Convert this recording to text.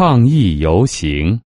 抗议游行。